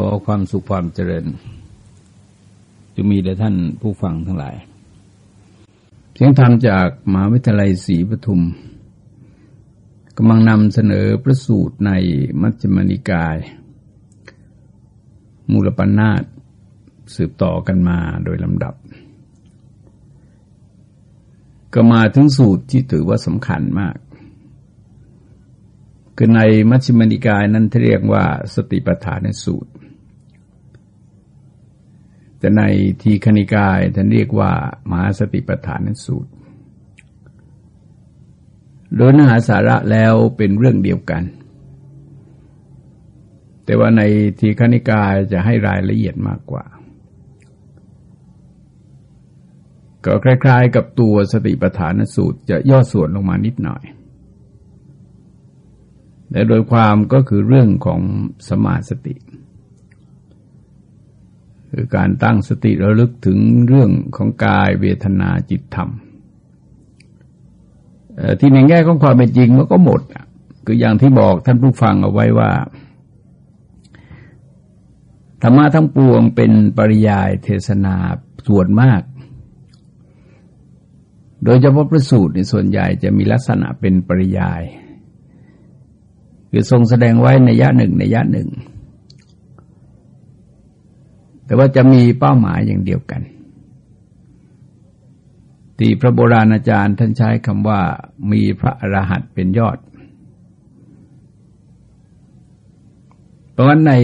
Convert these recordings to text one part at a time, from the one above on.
ขอความสุขความเจริญจะมีแด่ท่านผู้ฟังทั้งหลาย เสียงธรรมจากมหาวิทยาลัยศรีปทุมกำลังนำเสนอพระสูตรในมัชฌิมนิกาย มูลปัญนาตสืบต่อกันมาโดยลำดับ ก็มาถึงสูตรที่ถือว่าสำคัญมาก คือในมัชฌิมนิกายนั้นเรียกว่าสติปัฏฐานสูตร แต่ในทีคณิกายท่านเรียกว่ามหาสติปัฏฐานสูตร โดยเนื้อหาสาระแล้วเป็นเรื่องเดียวกัน แต่ว่าในทีคณิกายจะให้รายละเอียดมากกว่า ก็คล้ายๆ กับตัวสติปัฏฐานสูตรจะย่อส่วนลงมานิดหน่อย แต่โดยความก็คือเรื่องของสมาสติ คือการตั้งสติระลึกถึงเรื่องของกายเวทนาจิตธรรมที่ในแง่ของความเป็นจริงมันก็หมดคืออย่างที่บอกท่านผู้ฟังเอาไว้ว่า ธรรมะทั้งปวงเป็นปริยายเทศนาส่วนมาก โดยเฉพาะพระสูตรในส่วนใหญ่จะมีลักษณะเป็นปริยาย คือทรงแสดงไว้ในยะหนึ่งในยะหนึ่ง แต่ว่าจะมีเป้าหมายอย่างเดียวกันที่พระโบราณอาจารย์ท่านใช้คำว่ามีพระอรหันต์เป็นยอด เพราะฉะนั้นใน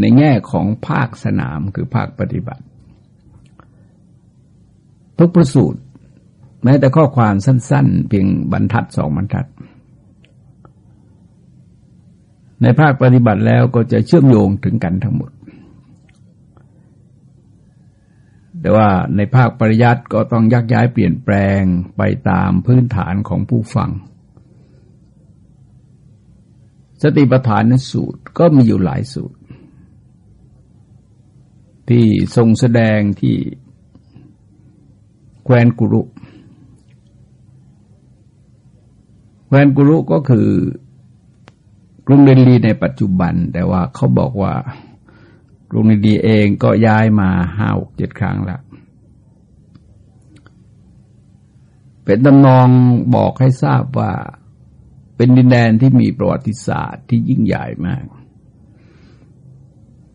ในแง่ของภาคสนามคือภาคปฏิบัติ ทุกประสูตรแม้แต่ข้อความสั้น ๆ เพียงบรรทัดสองบรรทัด ในภาคปฏิบัติแล้วก็จะเชื่อมโยงถึงกันทั้งหมด แต่ว่าในภาคปริยัติก็ต้องยักย้ายเปลี่ยนแปลงไปตามพื้นฐานของผู้ฟัง สติปัฏฐานนสูตรก็มีอยู่หลายสูตร ที่ทรงแสดงที่แควนกุรุแควนกุรุก็คือกรุงเดลีในปัจจุบัน แต่ว่าเขาบอกว่า รุงเดลีเองก็ย้ายมาห้าหกเจ็ดครั้งแล้ว เป็นตำนองบอกให้ทราบว่าเป็นดินแดนที่มีประวัติศาสตร์ที่ยิ่งใหญ่มาก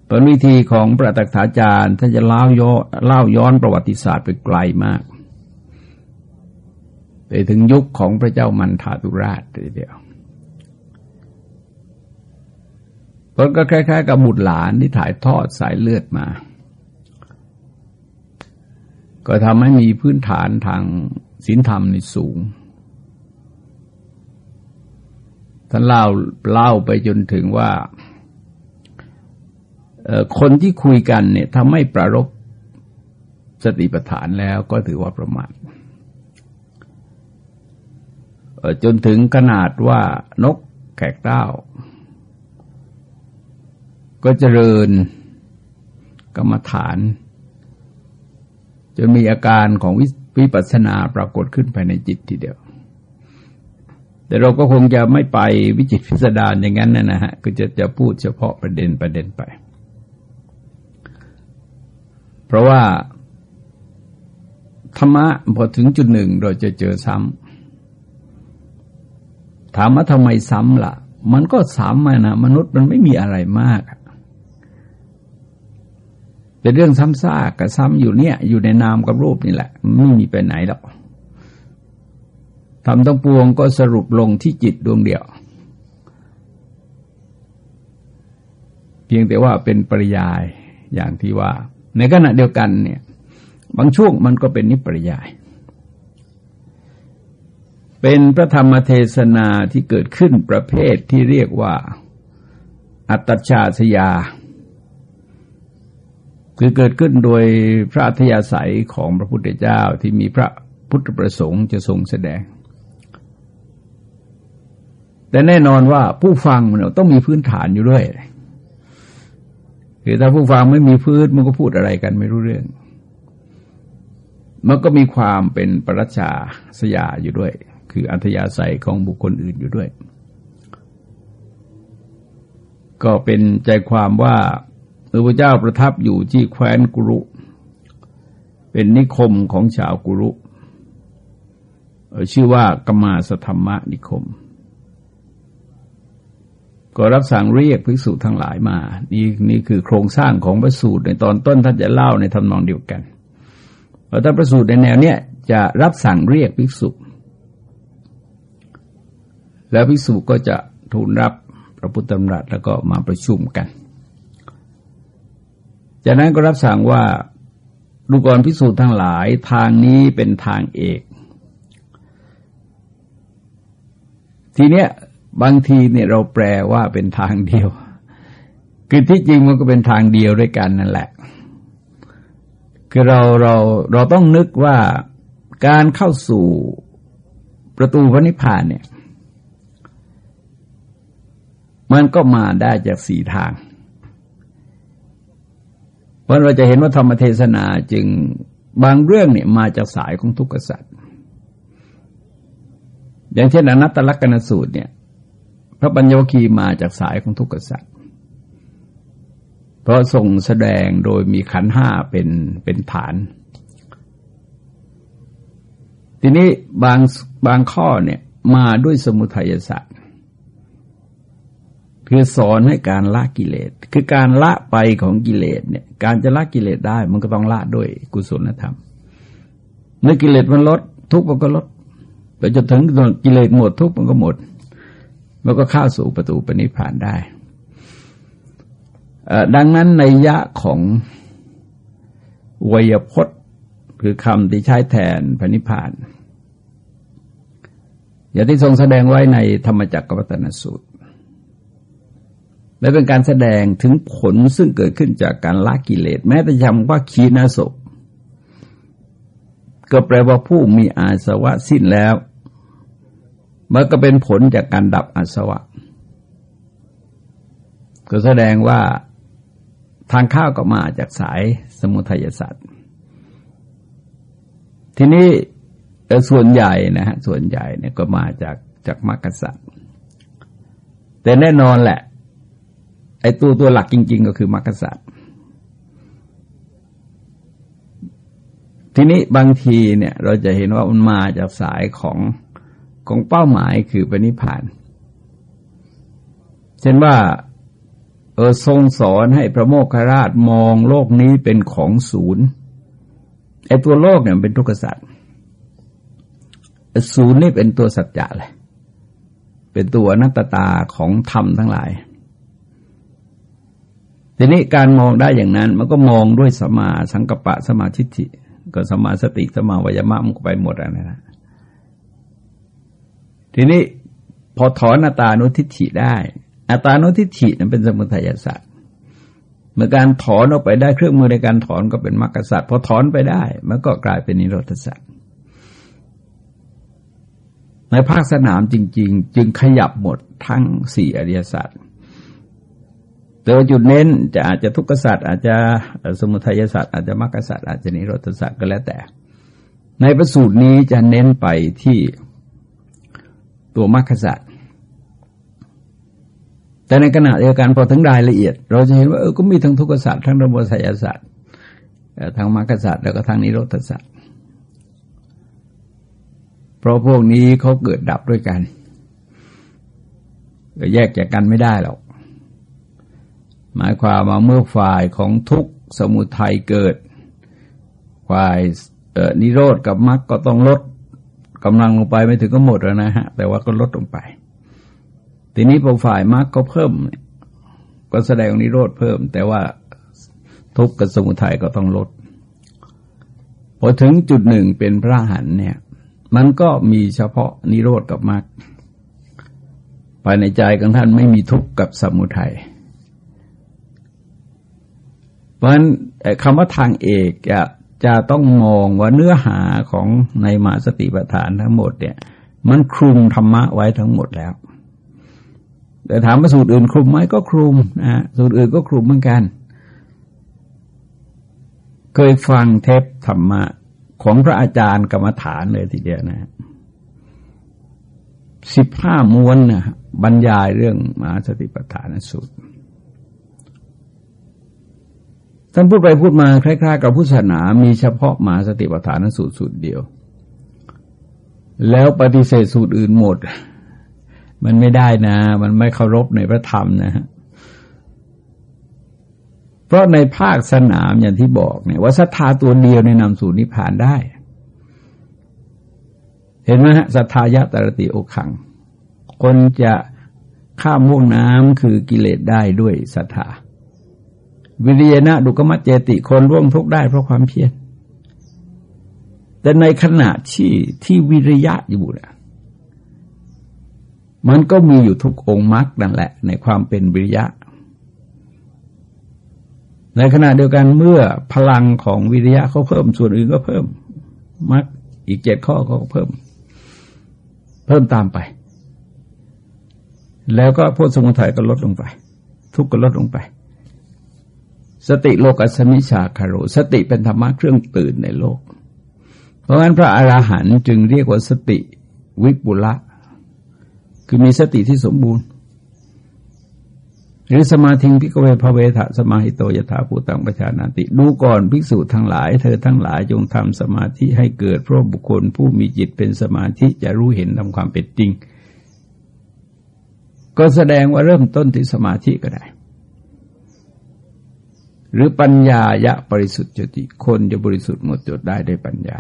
ตอนวิธีของประตักษาจารย์ท่านจะเล่าย้อนเล่าย้อนประวัติศาสตร์ไปไกลมาก ไปถึงยุคของพระเจ้ามันทาตุราชทีเดียว มันก็คล้าย ๆ กับบุตรหลานที่ถ่ายทอดสายเลือดมา ก็ทำให้มีพื้นฐานทางศีลธรรมในสูงท่านเล่าเล่าไปจนถึงว่าคนที่คุยกันเนี่ยถ้าไม่ประรบสติปัฏฐานแล้วก็ถือว่าประมาทจนถึงขนาดว่านกแขกเต้า ก็เจริญกรรมฐานจนมีอาการของวิปัสสนาปรากฏขึ้นภายในจิตทีเดียว แต่เราก็คงจะไม่ไปวิจิตพิสดารอย่างนั้นนะฮะก็จะจะพูดเฉพาะประเด็นประเด็นไป เพราะว่าธรรมะพอถึงจุดหนึ่งเราจะเจอซ้ำถามว่าทำไมซ้ำละ่ะ มันก็ซ้ำมานะมนุษย์มันไม่มีอะไรมาก เป็นเรื่องซ้ำซากกับซ้ำอยู่เนี่ย อยู่ในนามกับรูปนี่แหละ ไม่มีไปไหนหรอกทำต้องปวงก็สรุปลงที่จิตดวงเดียว เพียงแต่ว่าเป็นปริยายอย่างที่ว่า ในขณะเดียวกันเนี่ย บางช่วงมันก็เป็นนิปริยาย เป็นพระธรรมเทศนาที่เกิดขึ้นประเภทที่เรียกว่า อัตชาสยา คือเกิดขึ้นโดยพระธยาศัยของพระพุทธเจ้าที่มีพระพุทธประสงค์จะทรงแสดง แต่แน่นอนว่าผู้ฟังมันต้องมีพื้นฐานอยู่ด้วยคือถ้าผู้ฟังไม่มีพื้นมันก็พูดอะไรกันไม่รู้เรื่อง มันก็มีความเป็นปรัชญาสยาอยู่ด้วย คืออัธยาศัยของบุคคลอื่นอยู่ด้วย ก็เป็นใจความว่า พระพุทธเจ้าประทับอยู่ที่แคว้นกุรุ เป็นนิคมของชาวกุรุ ชื่อว่ากมาสธรรมนิคม ก็รับสั่งเรียกภิกษุทั้งหลายมา นี่นี่คือโครงสร้างของพระสูตรในตอนต้นท่านจะเล่าในทำนองเดียวกันพอท่านประสูตรในแนวเนี้ยจะรับสั่งเรียกภิกษุ แล้วภิกษุก็จะทูลรับพระพุทธธรรมรัตแล้วก็มาประชุมกัน จากนั้นก็รับสั่งว่าดูกรพิสูจน์ทั้งหลายทางนี้เป็นทางเอก ทีเนี้ยบางทีเนี่ยเราแปลว่าเป็นทางเดียว คือที่จริงมันก็เป็นทางเดียวด้วยกันนั่นแหละ คือเราเราเราต้องนึกว่าการเข้าสู่ประตูพระนิพพานเนี่ย มันก็มาได้จากสี่ทาง ราะเราจะเห็นว่าธรรมเทศนาจึงบางเรื่องเนี่ยมาจากสายของทุกขสัตว์อย่างเช่นอนัตตลกนสูตรเนี่ย พระปัญญวคีมาจากสายของทุกขสัตว์เพราะทรงแสดงโดยมีขันห้าเป็นเป็นฐาน ทีนี้บางบางข้อเนี่ยมาด้วยสมุทัยศาสตร์ คือสอนให้การละกิเลส คือการละไปของกิเลสเนี่ย การจะละกิเลสได้มันก็ต้องละด้วยกุศลธรรม เมื่อกิเลสมันลด ทุกข์มันก็ลดไปจนถึงกิเลสหมดทุกข์มันก็หมด มันก็เข้าสู่ประตูปณิพานได้ ดังนั้นในยะของวยพจน์คือคำที่ใช้แทนพระนิพพาน อย่างที่ทรงแสดงไว้ในธรรมจักรวัตนสูตร และเป็นการแสดงถึงผลซึ่งเกิดขึ้นจากการละกิเลส แม้แต่คำว่าคีนาศก็แปลว่าผู้มีอาสวะสิ้นแล้วมันก็เป็นผลจากการดับอาสวะ ก็แสดงว่าทางข้าวก็มาจากสายสมุทัยศาสตร์ทีนี้ส่วนใหญ่นะฮะส่วนใหญ่เนี่ยก็มาจากจากมรรคสัตว์แต่แน่นอนแหละ ไอ้ตัวตัวหลักจริง ๆ ก็คือมรรคสัตว์ทีนี้บางทีเนี่ยเราจะเห็นว่ามันมาจากสายของของเป้าหมายคือปณิพาน เช่นว่าเออทรงสอนให้พระโมคคราชมองโลกนี้เป็นของศูนย์ไอ้ตัวโลกเนี่ยเป็นทุกขสัตว์ศูนย์นี่เป็นตัวสัจจะเลย เป็นตัวนัตตาของธรรมทั้งหลาย ทีนี้การมองได้อย่างนั้น มันก็มองด้วยสมาสังกปะสมาชิิก็สมาสติสมาวยมะมันก็ไปหมดแล้วนะทีนี้พอถอนอัตานุทิฏฐิได้อัตานุทิฏฐินั้นเป็นสมุทัยศาสตร์เมื่อการถอนออกไปได้เครื่องมือในการถอนก็เป็นมรรคศาสตร์พอถอนไปได้ มันก็กลายเป็นนิโรธศาสตร์ในภาคสนามจริง ๆ จึงขยับหมดทั้งสี่อริยศาสตร์ แต่ว่าจุดเน้นจะอาจจะทุกขสัตว์อาจจะสมุทัยสัตว์อาจจะมรรคสัตว์อาจจะนิโรธสัตว์ก็แล้วแต่ ในประสูตรนี้จะเน้นไปที่ตัวมรรคสัตว์แต่ในขณะเดียวกันพอถึงรายละเอียด เราจะเห็นว่าเออก็มีทั้งทุกขสัตว์ทั้งระบบสัยสัตว์ทั้งมรรคสัตว์แล้วก็ทั้งนิโรธสัตว์เพราะพวกนี้เขาเกิดดับด้วยกันแยกจากกันไม่ได้หรอก หมายความว่าเมื่อฝ่ายของทุกสมุทัยเกิด ฝ่ายนิโรธกับมรรคก็ต้องลดกำลังลงไปไม่ถึงก็หมดแล้วนะฮะ แต่ว่าก็ลดลงไป ทีนี้พอฝ่ายมรรคก็เพิ่ม ก็แสดงนิโรธเพิ่ม แต่ว่าทุกข์กับสมุทัยก็ต้องลดพอถึงจุดหนึ่งเป็นพระหันเนี่ย มันก็มีเฉพาะนิโรธกับมรรคภายในใจของท่านไม่มีทุกข์กับสมุทัย เพราะฉะนั้นคำว่าทางเอกจะจะต้องมองว่าเนื้อหาของในมาสติปัฏฐานทั้งหมดเนี่ย มันคลุมธรรมะไว้ทั้งหมดแล้ว แต่ถามว่าสูตรอื่นคลุมไหมก็คลุมนะสูตรอื่นก็คลุมเหมือนกัน เคยฟังเทปธรรมะของพระอาจารย์กรรมฐานเลยทีเดียวนะสิบห้าม้วนนะบรรยายเรื่องมหาสติปัฏฐานสูตร ท่านพูดไปพูดมาคล้ายๆ กับพุทธศาสนามีเฉพาะมาสติปัฏฐานสูตรสูตรเดียว แล้วปฏิเสธสูตรอื่นหมด มันไม่ได้นะ มันไม่เคารพในพระธรรมนะฮะเพราะในภาคสนามอย่างที่บอกเนี่ยว่าศรัทธาตัวเดียวในนำสู่นิพพานได้ เห็นไหมฮะศรัทธายะตรติโอขัง คนจะข้ามม่วงน้ำคือกิเลสได้ด้วยศรัทธา วิริยนะดุกมัจเจติคนร่วงทุกข์ได้เพราะความเพียรแต่ในขณะที่ที่วิริยะอยู่นะมันก็มีอยู่ทุกองค์มรรคนั่นแหละ ในความเป็นวิริยะ ในขณะเดียวกันเมื่อพลังของวิริยะเขาเพิ่มส่วนอื่นก็เพิ่มมรรคอีกเจ็ดข้อก็เพิ่ม เพิ่มตามไป แล้วก็พวกสมุทัยก็ลดลงไป ทุกข์ก็ลดลงไป สติโลกัสมิชาคารุสติเป็นธรรมะเครื่องตื่นในโลก เพราะฉะนั้นพระอราหันต์จึงเรียกว่าสติวิปุละ คือมีสติที่สมบูรณ์ หรือสมาธิพิกเวภเวทะสมาหิโตยถาภูตังประชานาติ ดูก่อนภิกษุทั้งหลาย เธอทั้งหลายจงทำสมาธิให้เกิดเพราะบุคคลผู้มีจิตเป็นสมาธิจะรู้เห็นตามความเป็นจริง ก็แสดงว่าเริ่มต้นที่สมาธิก็ได้ หรือปัญญายะบริสุทธิ์จติคนจะบริสุทธิ์หมดจดได้ด้วยปัญญา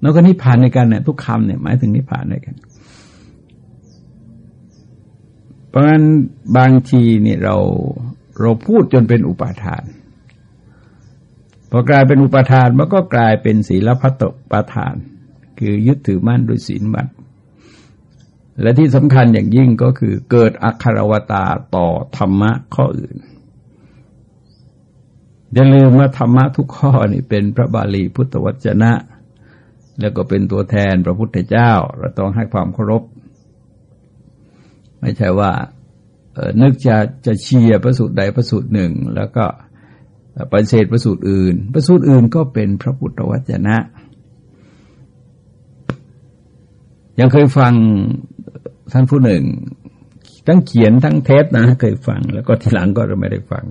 แล้วก็นิพพานในกันเนี่ยทุกคำเนี่ยหมายถึงนิพพานในกัน เพราะฉะนั้นบางทีเนี่ยเราเราพูดจนเป็นอุปาทาน พอกลายเป็นอุปาทานมันก็กลายเป็นศีลพัตปาทาน คือยึดถือมั่นโดยศีลบัตและที่สำคัญอย่างยิ่งก็คือเกิดอัคารวตาต่อธรรมะข้ออื่น อย่าลืมว่าธรรมะทุกข้อนี่เป็นพระบาลีพุทธวจนะ แล้วก็เป็นตัวแทนพระพุทธเจ้า เราต้องให้ความเคารพ ไม่ใช่ว่านึกจะจะเชียร์ประสูตรใดประสูตรหนึ่ง แล้วก็ปฏิเสธประสูตรอื่นประสูตรอื่นก็เป็นพระพุทธวจนะ ยังเคยฟังท่านผู้หนึ่ง ทั้งเขียนทั้งเทปนะ เคยฟัง แล้วก็ทีหลังก็ไม่ได้ฟัง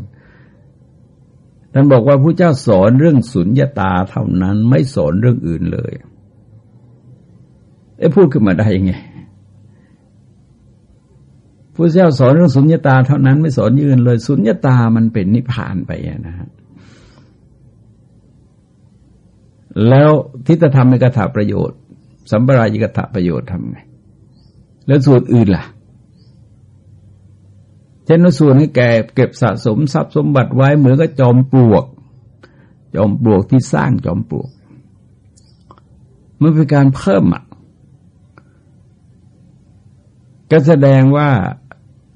ท่านบอกว่าพระเจ้าสอนเรื่องสุญญาตาเท่านั้นไม่สอนเรื่องอื่นเลยไอ้พูดขึ้นมาได้ยังไงพระเจ้าสอนเรื่องสุญญาตาเท่านั้นไม่สอนยื่นเลย สุญญาตามันเป็นนิพพานไปนะฮะแล้วทิฏฐธรรมในกถาประโยชน์ สัมปรายิกถาประโยชน์ทำไง แล้วส่วนอื่นล่ะ ช่นส่วนให้แก่เก็บสะสมทรัพย์สมบัติไว้เหมือนกับจอมปลวก จอมปลวกที่สร้างจอมปลวก มันเป็นการเพิ่มอะก็แสดงว่า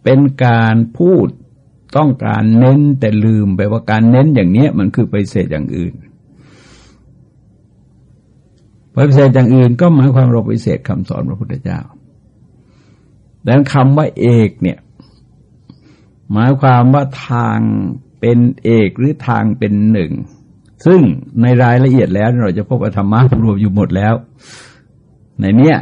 เป็นการพูดต้องการเน้นแต่ลืมไปว่าการเน้นอย่างนี้มันคือไปเสดอย่างอื่นไปเสดอย่างอื่นก็หมายความเราไปเสดคำสอนพระพุทธเจ้าดังนั้นคำว่าเอกเนี่ย หมายความว่าทางเป็นเอกหรือทางเป็นหนึ่ง ซึ่งในรายละเอียดแล้วเราจะพบว่าธรรมะรวมอยู่หมดแล้ว ในเนี้ย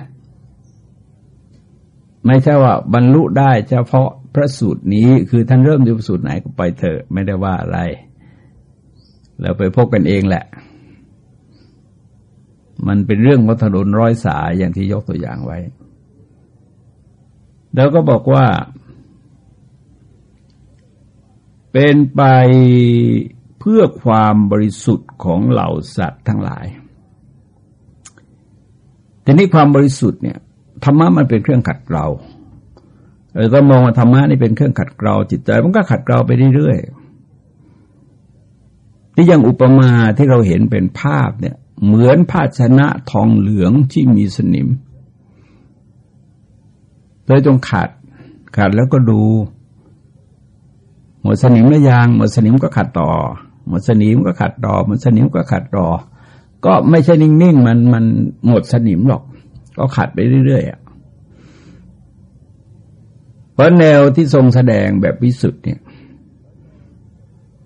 ไม่ใช่ว่าบรรลุได้เฉพาะพระสูตรนี้คือท่านเริ่มอยู่สูตรไหนก็ไปเถอะไม่ได้ว่าอะไร แล้วไปพบกันเองแหละ มันเป็นเรื่องวัฒนนร้อยสายอย่างที่ยกตัวอย่างไว้ แล้วก็บอกว่า เป็นไปเพื่อความบริสุทธิ์ของเหล่าสัตว์ทั้งหลาย ทีนี้ความบริสุทธิ์เนี่ยธรรมะมันเป็นเครื่องขัดเกลาเราต้องมองว่าธรรมะนี่เป็นเครื่องขัดเกลาจิตใจมันก็ขัดเกลาไปเรื่อยๆที่ยังอุปมาที่เราเห็นเป็นภาพเนี่ย เหมือนภาชนะทองเหลืองที่มีสนิมเลยจงขัด ขัดแล้วก็ดู หมดสนิมแล้วยางหมดสนิมก็ขัดต่อ หมดสนิมก็ขัดต่อหมดสนิมก็ขัดต่อ ก็ไม่ใช่นิ่งๆมันมันหมดสนิมหรอก ก็ขัดไปเรื่อยๆเพราะแนวที่ทรงแสดงแบบวิสุทธ์เนี่ย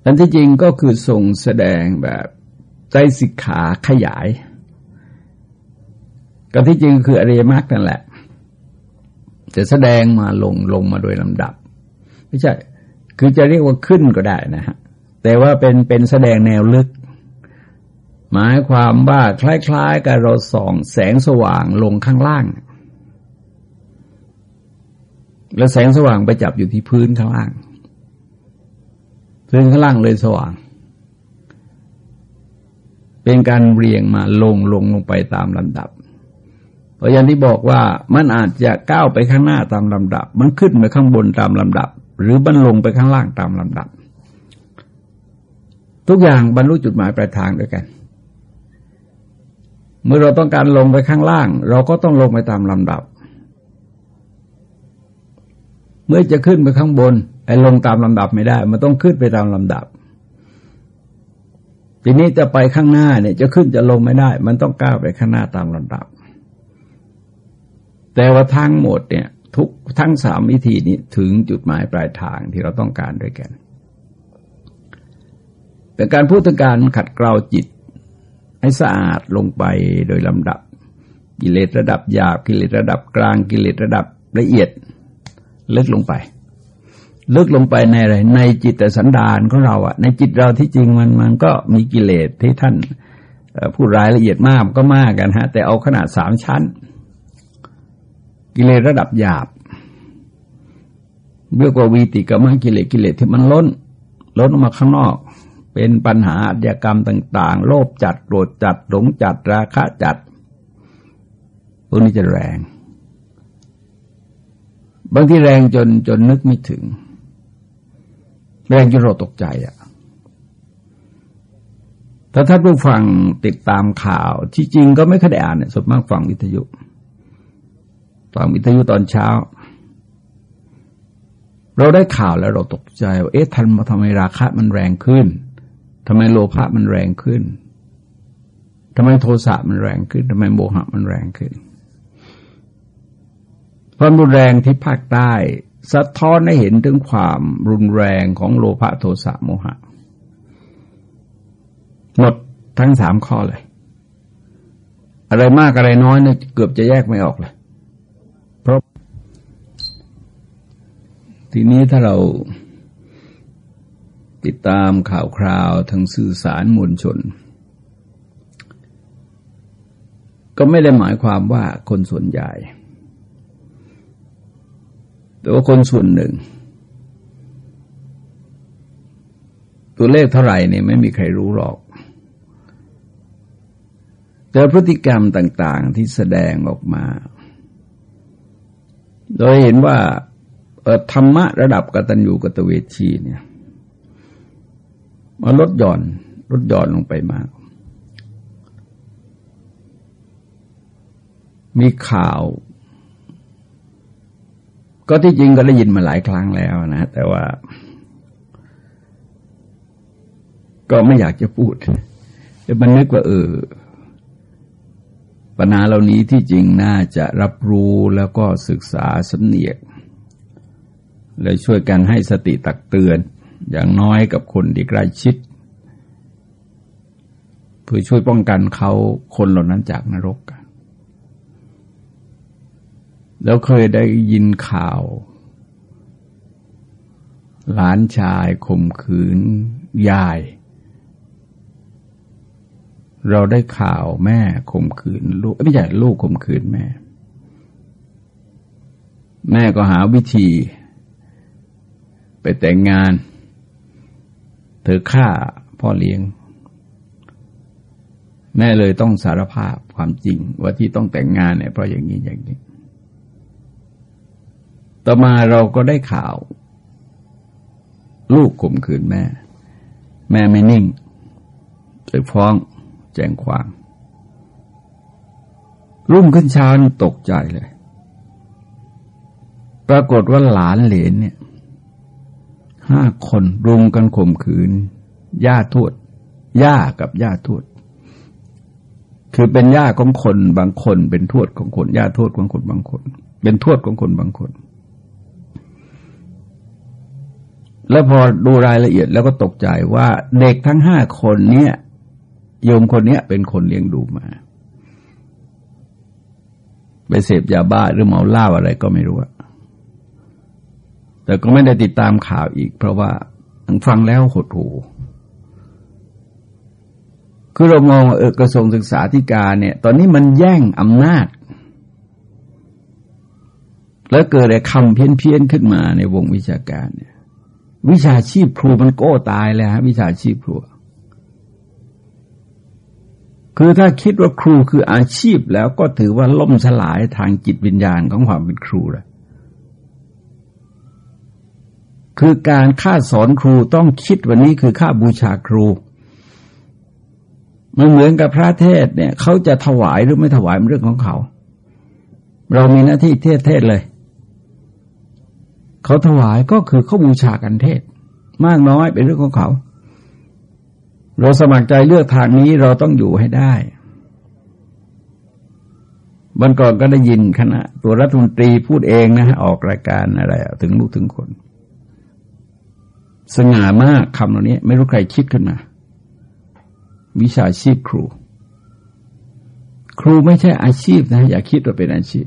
อันที่จริงก็คือทรงแสดงแบบใจสิกขาขยาย ก็ที่จริงคืออริยมรรคนั่นแหละจะแสดงมาลงลงมาโดยลำดับ ไม่ใช่ คือจะเรียกว่าขึ้นก็ได้นะฮะแต่ว่าเป็นเป็นแสดงแนวลึก หมายความว่าคล้ายๆกับเราส่องแสงสว่างลงข้างล่าง แล้วแสงสว่างไปจับอยู่ที่พื้นข้างล่าง พื้นข้างล่างเลยสว่าง เป็นการเรียงมาลงลงลงไปตามลำดับเพราะอย่างที่บอกว่ามันอาจจะก้าวไปข้างหน้าตามลำดับ มันขึ้นไปข้างบนตามลำดับ หรือมันลงไปข้างล่างตามลำดับ ทุกอย่างบรรลุจุดหมายปลายทางด้วยกัน เมื่อเราต้องการลงไปข้างล่าง เราก็ต้องลงไปตามลำดับ เมื่อจะขึ้นไปข้างบนไอ้ลงตามลำดับไม่ได้ มันต้องขึ้นไปตามลำดับทีนี้จะไปข้างหน้าเนี่ยจะขึ้นจะลงไม่ได้ มันต้องก้าวไปข้างหน้าตามลำดับ แต่ว่าทั้งหมดเนี่ย ทุกทั้งสามวิธีนี้ถึงจุดหมายปลายทางที่เราต้องการด้วยกัน เป็นการพูดถึงการขัดเกลาจิต ให้สะอาดลงไปโดยลำดับ กิเลสระดับหยาบกิเลสระดับกลางกิเลสระดับละเอียดลึกลงไปลึกลงไปในอะไรในจิตสันดานของเราอะในจิตเราที่จริงมันมันก็มีกิเลสที่ท่านพูดรายละเอียดมากก็มากกันฮะ แต่เอาขนาดสามชั้น กิเลสระดับหยาบเรียกว่าวีติกมังกิเลสกิเลสที่มันล้น ล้นออกมาข้างนอก เป็นปัญหาอาชญากรรมต่าง ๆ โลภจัดโกรธจัดหลงจัดราคะจัดพวกนี้จะแรง บางที่แรงจนจนนึกไม่ถึง แรงจนเราตกใจอะ่ะถ้าท่านผู้ฟังติดตามข่าว ที่จริงก็ไม่ค่อยได้อ่านเนี่ยส่วนมากฟังวิทยุ ฟังวิทยุตอนเช้า เราได้ข่าวแล้วเราตกใจว่าเอ๊ะทันมาทำไมราคะมันแรงขึ้นทำไมโลภะมันแรงขึ้นทำไมโทสะมันแรงขึ้นทำไมโมหะมันแรงขึ้นความรุนแรงที่ภาคใต้สะท้อนให้เห็นถึงความรุนแรงของโลภะโทสะโมหะ หมดทั้งสามข้อเลย อะไรมากอะไรน้อยเนี่ยเกือบจะแยกไม่ออกเลย ทีนี้ถ้าเราติดตามข่าวคราวทางสื่อสารมวลชน ก็ไม่ได้หมายความว่าคนส่วนใหญ่ แต่ว่าคนส่วนหนึ่ง ตัวเลขเท่าไหร่เนี่ยไม่มีใครรู้หรอกแต่พฤติกรรมต่าง ๆ ที่แสดงออกมา โดยเห็นว่า ธรรมะระดับกตัญญูกตเวทีเนี่ยมาลดหย่อนลดหย่อนลงไปมาก มีข่าว ก็ที่จริงก็ได้ยินมาหลายครั้งแล้วนะ แต่ว่า ก็ไม่อยากจะพูดมันนึกว่าเออปัญหาเหล่านี้ที่จริงน่าจะรับรู้แล้วก็ศึกษาสำเนียก เลยช่วยกันให้สติตักเตือน อย่างน้อยกับคนที่ใกล้ชิด เพื่อช่วยป้องกันเขาคนเหล่านั้นจากนรก แล้วเคยได้ยินข่าว หลานชายข่มขืนยาย เราได้ข่าวแม่ข่มขืนลูกไม่ใช่ลูกข่มขืนแม่ แม่ก็หาวิธี ไปแต่งงาน เธอฆ่าพ่อเลี้ยง แม่เลยต้องสารภาพความจริงว่าที่ต้องแต่งงานเนี่ยเพราะอย่างนี้อย่างนี้ ต่อมาเราก็ได้ข่าว ลูกข่มขืนแม่ แม่ไม่นิ่งเลยฟ้องแจ้งความรุ่งขึ้นเช้าตกใจเลย ปรากฏว่าหลานเหลนเนี่ย ห้าคนรุมกันข่มขืนย่าทวดย่ากับย่าทวดคือเป็นย่าของคนบางคน เป็นทวดของคนย่าทวดของคนบางคน เป็นทวดของคนบางคน แล้วพอดูรายละเอียดแล้วก็ตกใจว่าเด็กทั้งห้าคนเนี้ยโยมคนเนี้ยเป็นคนเลี้ยงดูมา ไปเสพยาบ้าหรือเมาเหล้าอะไรก็ไม่รู้อะ แต่ก็ไม่ได้ติดตามข่าวอีก เพราะว่าฟังแล้วหดหูคือเรามองเออกระทรวงศึกษาธิการเนี่ย ตอนนี้มันแย่งอำนาจ แล้วเกิดอะไรคำเพี้ยนๆขึ้นมาในวงวิชาการเนี่ย วิชาชีพครูมันโก้ตายแล้วฮะวิชาชีพครูคือถ้าคิดว่าครูคืออาชีพแล้วก็ถือว่าล่มสลายทางจิตวิญญาณของความเป็นครูแล้ว คือการค่าสอนครูต้องคิดวันนี้คือค่าบูชาครู มันเหมือนกับพระเทศเนี่ยเขาจะถวายหรือไม่ถวายเป็นเรื่องของเขา เรามีหน้าที่เทศเทศเลย เขาถวายก็คือเขาบูชากันเทศ มากน้อยเป็นเรื่องของเขา เราสมัครใจเลือกทางนี้เราต้องอยู่ให้ได้วันก่อนก็ได้ยินคณะ ตัวรัฐมนตรีพูดเองนะฮะออกรายการอะไร ถึงลูกถึงคน สง่ามากคำเหล่านี้ไม่รู้ใครคิดขึ้นมา วิชาชีพครู ครูไม่ใช่อาชีพนะ อย่าคิดว่าเป็นอาชีพ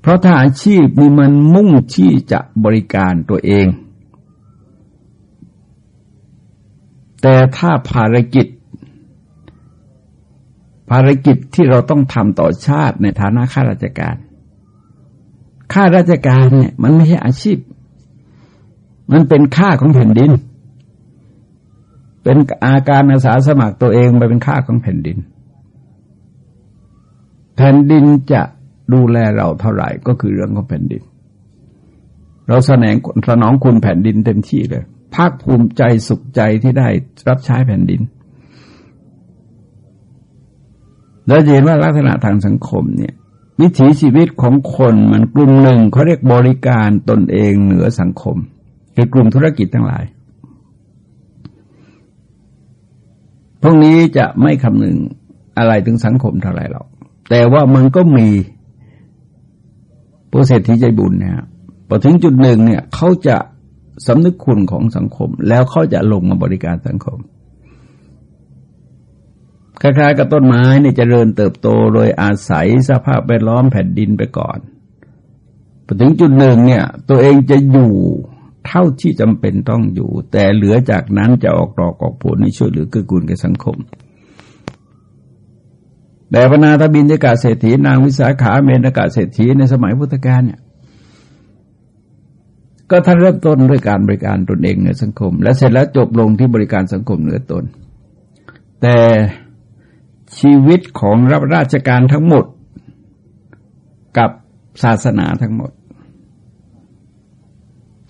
เพราะถ้าอาชีพมีมันมุ่งที่จะบริการตัวเอง แต่ถ้าภารกิจ ภารกิจที่เราต้องทำต่อชาติในฐานะข้าราชการข้าราชการเนี่ยมันไม่ใช่อาชีพ มันเป็นค่าของแผ่นดิน เป็นอาการอาสาสมัครตัวเองไปเป็นค่าของแผ่นดิน แผ่นดินจะดูแลเราเท่าไหร่ก็คือเรื่องของแผ่นดิน เราแสดงสนองคุณแผ่นดินเต็มที่เลย ภาคภูมิใจสุขใจที่ได้รับใช้แผ่นดินแล้วเห็นว่าลักษณะทางสังคมเนี่ย วิถีชีวิตของคนมันกลุ่มหนึ่งเขาเรียกบริการตนเองเหนือสังคม คือกลุ่มธุรกิจทั้งหลาย พวกนี้จะไม่คำนึงอะไรถึงสังคมเท่าไรหรอก แต่ว่ามันก็มีผู้เศรษฐีใจบุญเนี่ยพอถึงจุดหนึ่งเนี่ยเขาจะสำนึกคุณของสังคม แล้วเขาจะลงมาบริการสังคมคล้ายๆกับต้นไม้เนี่ยจเจริญเติบโตโดยอาศัยสภาพแวดล้อมแผ่นดินไปก่อนพอถึงจุดหนึ่งเนี่ย ตัวเองจะอยู่ เท่าที่จำเป็นต้องอยู่ แต่เหลือจากนั้นจะออกดอกออกผลในช่วยเหลือเกื้อกูลแก่สังคมแต่พนาทบินกาเศรษฐีนางวิสาขาเมนกาเศรษฐีในสมัยพุทธกาลเนี่ยก็ท่านเริ่มต้นด้วยการบริการตนเองเหนือสังคม และเสร็จแล้วจบลงที่บริการสังคมเหนือตน แต่ชีวิตของรับราชการทั้งหมด กับศาสนาทั้งหมด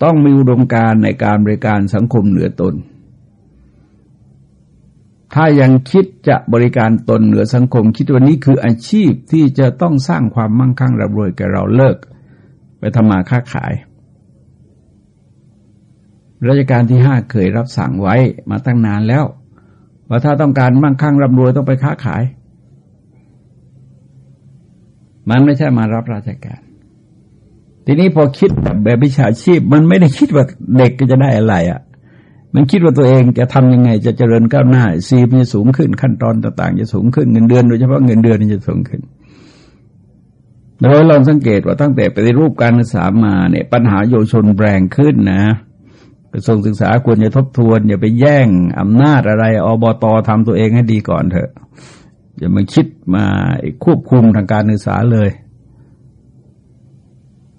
ต้องมีอุดมการในการบริการสังคมเหนือตน ถ้ายังคิดจะบริการตนเหนือสังคม คิดว่านี้คืออาชีพที่จะต้องสร้างความมั่งคั่งร่ำรวยแก่เราเลิก ไปทำมาค้าขายราชการที่ห้าเคยรับสั่งไว้มาตั้งนานแล้ว ว่าถ้าต้องการมั่งคั่งร่ำรวยต้องไปค้าขาย มันไม่ใช่มารับราชการ ทีนี้พอคิดแบบแบบวิชาชีพ มันไม่ได้คิดว่าเด็กจะได้อะไรอะ่ะ มันคิดว่าตัวเองจะทำยังไง จะเจริญก้าวหน้าซีมันจะสูงขึ้นขั้นตอนต่างๆ จะสูงขึ้นเงินเดือนโดยเฉพาะเงินเดือนจะสูงขึ้นเราลองสังเกตว่าตั้งแต่ไปรูปการศึกษามาเนี่ยปัญหาโยชนแรงขึ้นนะกระทรวงศึกษาควรจะทบทวน อย่าไปแย่งอำนาจอะไรอบตทำตัวเองให้ดีก่อนเถอะอย่ามาคิดมาควบคุมทางการศึกษาเลย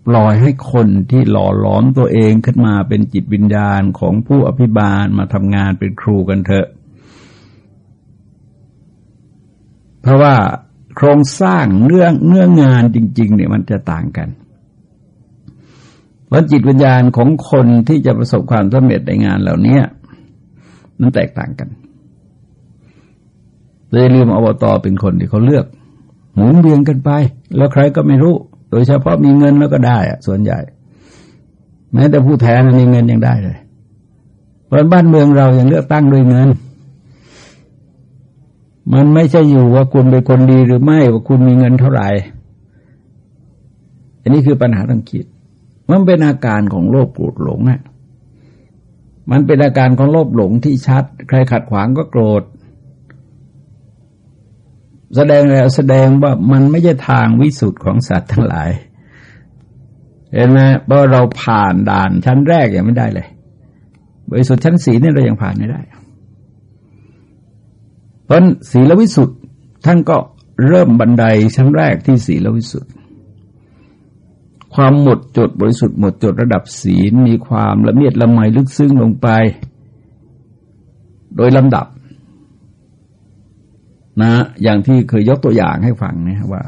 ปล่อยให้คนที่หล่อหลอมตัวเองขึ้นมาเป็นจิตวิญญาณของผู้อภิบาลมาทำงานเป็นครูกันเถอะ เพราะว่าโครงสร้างเรื่องเนื้องานจริง ๆ เนี่ยมันจะต่างกันว่าะจิตวิญญาณของคนที่จะประสบความสำเร็จในงานเหล่านี้มันแตกต่างกันเลยลืมอบตเป็นคนที่เขาเลือก หมุนเวียนกันไป แล้วใครก็ไม่รู้ โดยเฉพาะมีเงินแล้วก็ได้อะส่วนใหญ่ แม้แต่ผู้แทนมีเงินยังได้เลยเพราะบ้านเมืองเรายังเลือกตั้งด้วยเงิน มันไม่ใช่อยู่ว่าคุณเป็นคนดีหรือไม่ว่าคุณมีเงินเท่าไหร่ อันนี้คือปัญหาต้องคิดมันเป็นอาการของโลภโกรธหลงอะมันเป็นอาการของโลภหลงที่ชัด ใครขัดขวางก็โกรธ แสดงแล้วแสดงว่ามันไม่ใช่ทางวิสุทธ์ของสัตว์ทั้งหลาย เห็นไหมเพราะเราผ่านด่านชั้นแรกยังไม่ได้เลยบริสุทธิ์ชั้นสีนี่เรายังผ่านไม่ได้ เพราะศีลวิสุทธ์ท่านก็เริ่มบันไดชั้นแรกที่ศีลวิสุทธ์ความหมดจดบริสุทธิ์หมดจดระดับศีลมีความละเมียดละไมลึกซึ้งลงไป โดยลำดับ นะอย่างที่เคยยกตัวอย่างให้ฟังนะว่า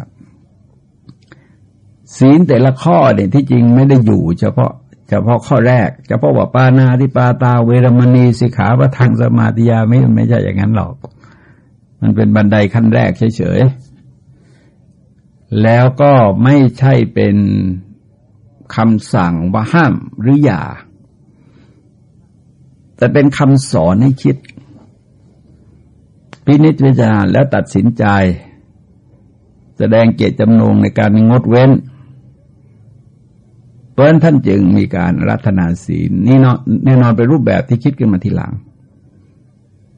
ศีลแต่ละข้อเนี่ยที่จริงไม่ได้อยู่ เฉพาะ เฉพาะข้อแรก เฉพาะว่าปานาที่ปาตาเวรมณีสิกขาประทังสมาธิยาไม่ไม่ใช่อย่างนั้นหรอก มันเป็นบันไดขั้นแรกเฉยๆแล้วก็ไม่ใช่เป็นคำสั่งว่าห้ามหรืออย่า แต่เป็นคำสอนให้คิด พินิจพิจารณาแล้วตัดสินใจ แสดงเจตจำนงในการงดเว้น เพราะฉะนั้นท่านจึงมีการรัตนาศีลนี่แน่นอนเป็นรูปแบบที่คิดขึ้นมาทีหลัง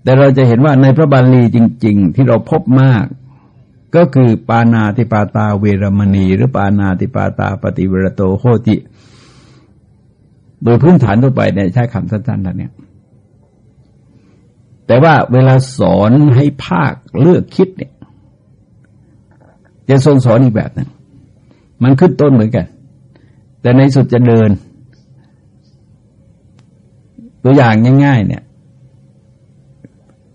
แต่เราจะเห็นว่าในพระบาลีจริง ๆ ที่เราพบมาก ก็คือปานาติปาตาเวรมณี หรือปานาติปาตาปฏิเวรโตโหติ โดยพื้นฐานทั่วไปเนี่ยใช้คำสั้นๆแล้วเนี่ย แต่ว่าเวลาสอนให้ภาคเลือกคิดเนี่ยจะทรงสอนอีกแบบนึงมันขึ้นต้นเหมือนกัน แต่ในสุดจะเดิน ตัวอย่างง่าย ๆ เนี่ย